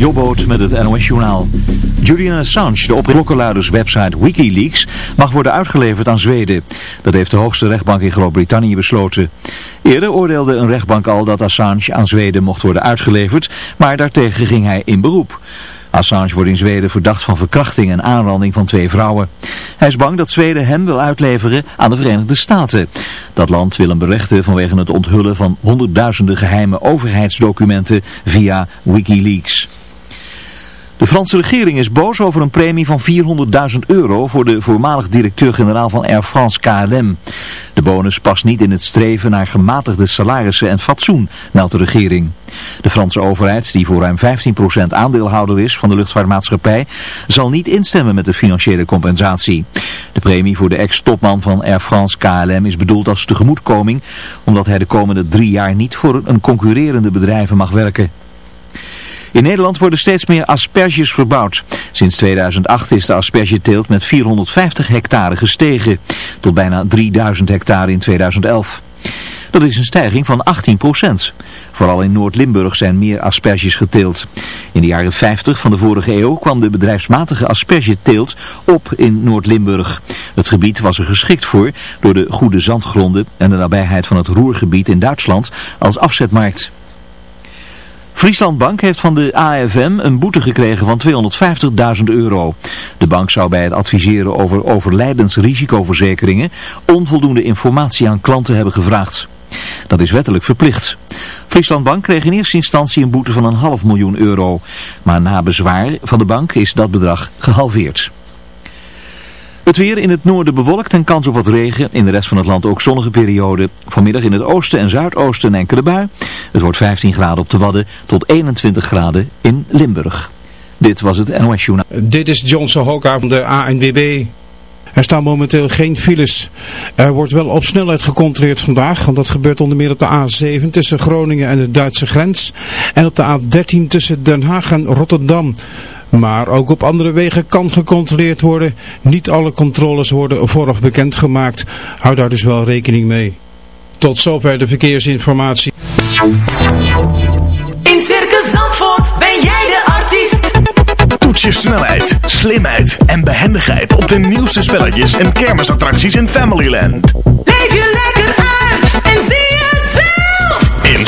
Jobboot met het NOS-journaal. Julian Assange, de website Wikileaks, mag worden uitgeleverd aan Zweden. Dat heeft de hoogste rechtbank in Groot-Brittannië besloten. Eerder oordeelde een rechtbank al dat Assange aan Zweden mocht worden uitgeleverd, maar daartegen ging hij in beroep. Assange wordt in Zweden verdacht van verkrachting en aanranding van twee vrouwen. Hij is bang dat Zweden hem wil uitleveren aan de Verenigde Staten. Dat land wil hem berechten vanwege het onthullen van honderdduizenden geheime overheidsdocumenten via Wikileaks. De Franse regering is boos over een premie van 400.000 euro voor de voormalig directeur-generaal van Air France KLM. De bonus past niet in het streven naar gematigde salarissen en fatsoen, meldt de regering. De Franse overheid, die voor ruim 15% aandeelhouder is van de luchtvaartmaatschappij, zal niet instemmen met de financiële compensatie. De premie voor de ex-topman van Air France KLM is bedoeld als tegemoetkoming, omdat hij de komende drie jaar niet voor een concurrerende bedrijven mag werken. In Nederland worden steeds meer asperges verbouwd. Sinds 2008 is de aspergeteelt met 450 hectare gestegen, tot bijna 3000 hectare in 2011. Dat is een stijging van 18% Vooral in Noord-Limburg zijn meer asperges geteeld. In de jaren 50 van de vorige eeuw kwam de bedrijfsmatige aspergeteelt op in Noord-Limburg. Het gebied was er geschikt voor door de goede zandgronden en de nabijheid van het Roergebied in Duitsland als afzetmarkt. Friesland Bank heeft van de AFM een boete gekregen van 250.000 euro. De bank zou bij het adviseren over overlijdensrisicoverzekeringen onvoldoende informatie aan klanten hebben gevraagd. Dat is wettelijk verplicht. Friesland Bank kreeg in eerste instantie een boete van een half miljoen euro. Maar na bezwaar van de bank is dat bedrag gehalveerd. Het weer in het noorden bewolkt en kans op wat regen. In de rest van het land ook zonnige periode. Vanmiddag in het oosten en zuidoosten een enkele bui. Het wordt 15 graden op de Wadden tot 21 graden in Limburg. Dit was het NOS Journaal. Dit is Johnson Hoka van de ANWB. Er staan momenteel geen files. Er wordt wel op snelheid gecontroleerd vandaag, want dat gebeurt onder meer op de A7 tussen Groningen en de Duitse grens. En op de A13 tussen Den Haag en Rotterdam. Maar ook op andere wegen kan gecontroleerd worden. Niet alle controles worden vooraf bekendgemaakt. Houd daar dus wel rekening mee. Tot zover de verkeersinformatie. In Circus Zandvoort ben jij de artiest. Toets je snelheid, slimheid en behendigheid op de nieuwste spelletjes en kermisattracties in Familyland. Leef je lekker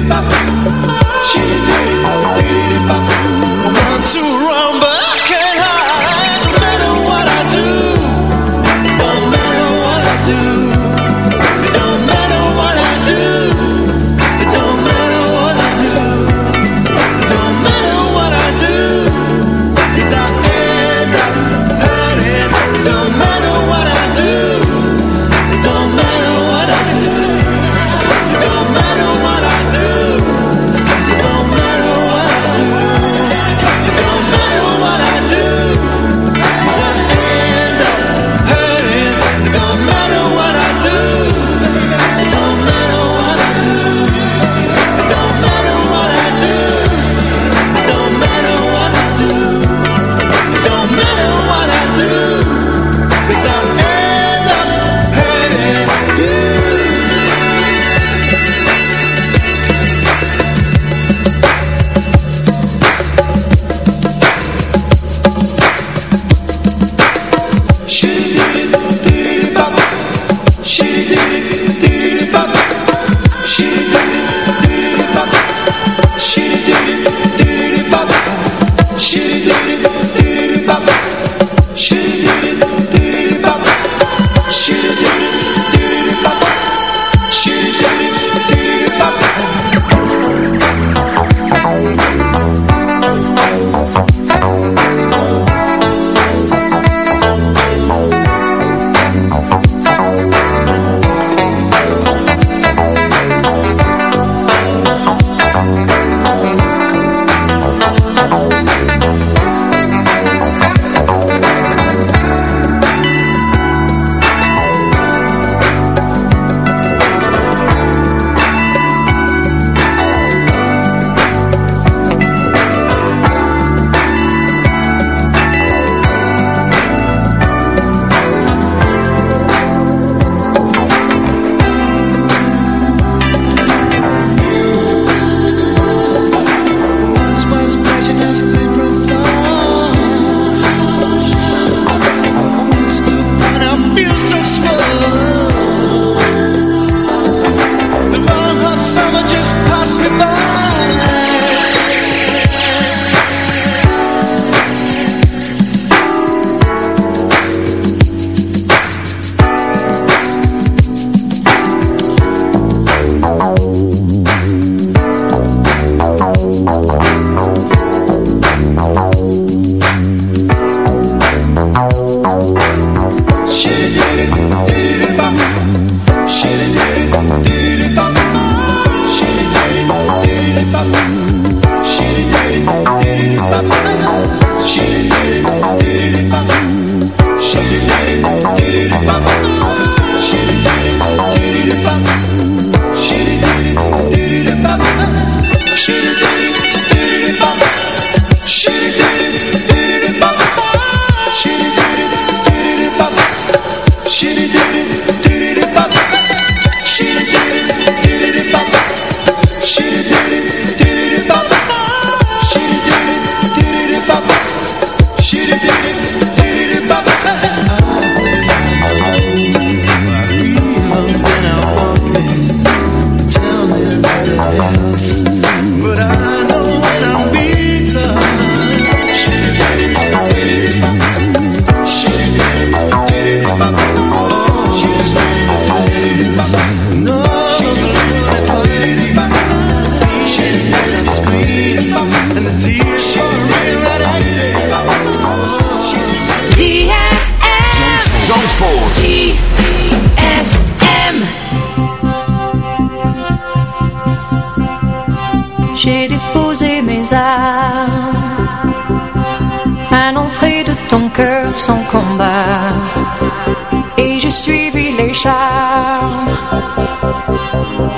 me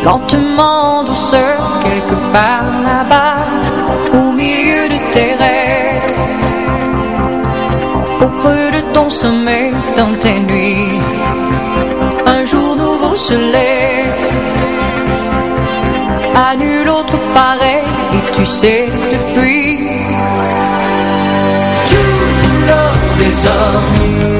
lentement, douceur, quelque part là-bas, au milieu de tes rêves, au creux de ton sommeil, dans tes nuits, un jour nouveau se lève, à nul autre pareil, et tu sais depuis, tu love des.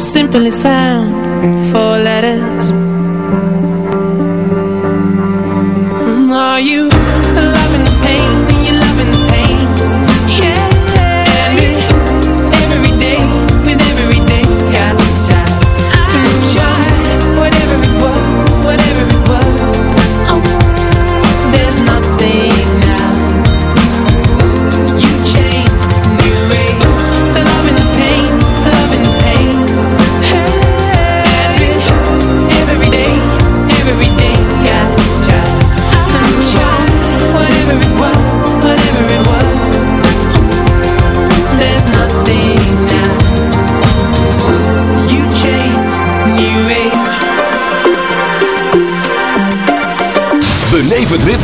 simply sound four letters.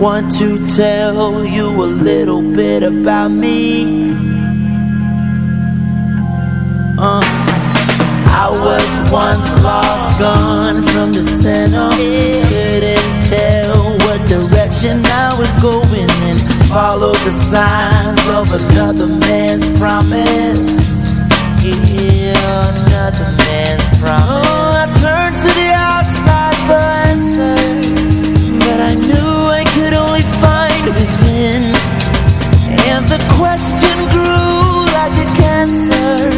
Want to tell you a little bit about me. Uh, I was once lost, gone from the center. Couldn't tell what direction I was going in. Follow the signs of another man's promise. Yeah, another man's promise. Like a cancer,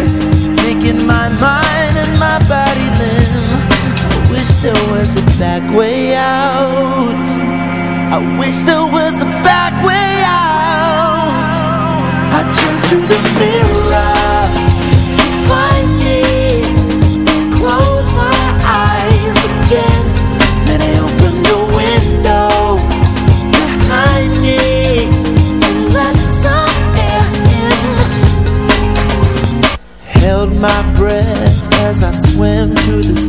making my mind and my body limb. I wish there was a back way out. I wish there was a back way out. I turned to the mirror.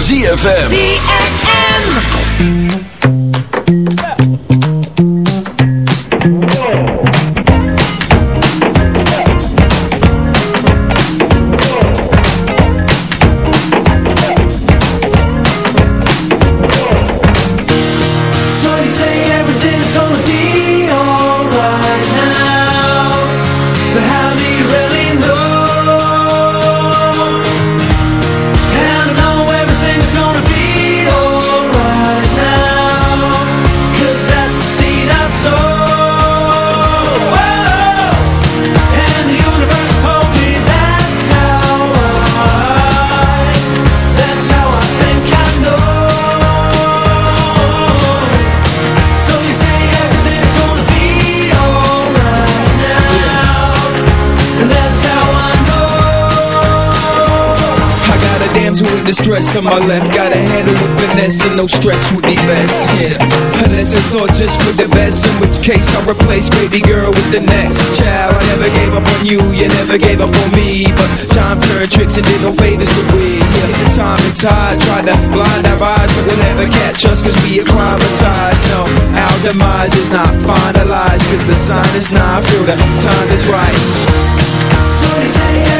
ZFM. Girl with the next child. I never gave up on you, you never gave up on me. But time turned tricks and did no favors to we Yeah, time and tide tried to blind our eyes But they'll never catch us cause we acclimatized. No, our demise is not finalized Cause the sign is not, I feel the time is right. So you say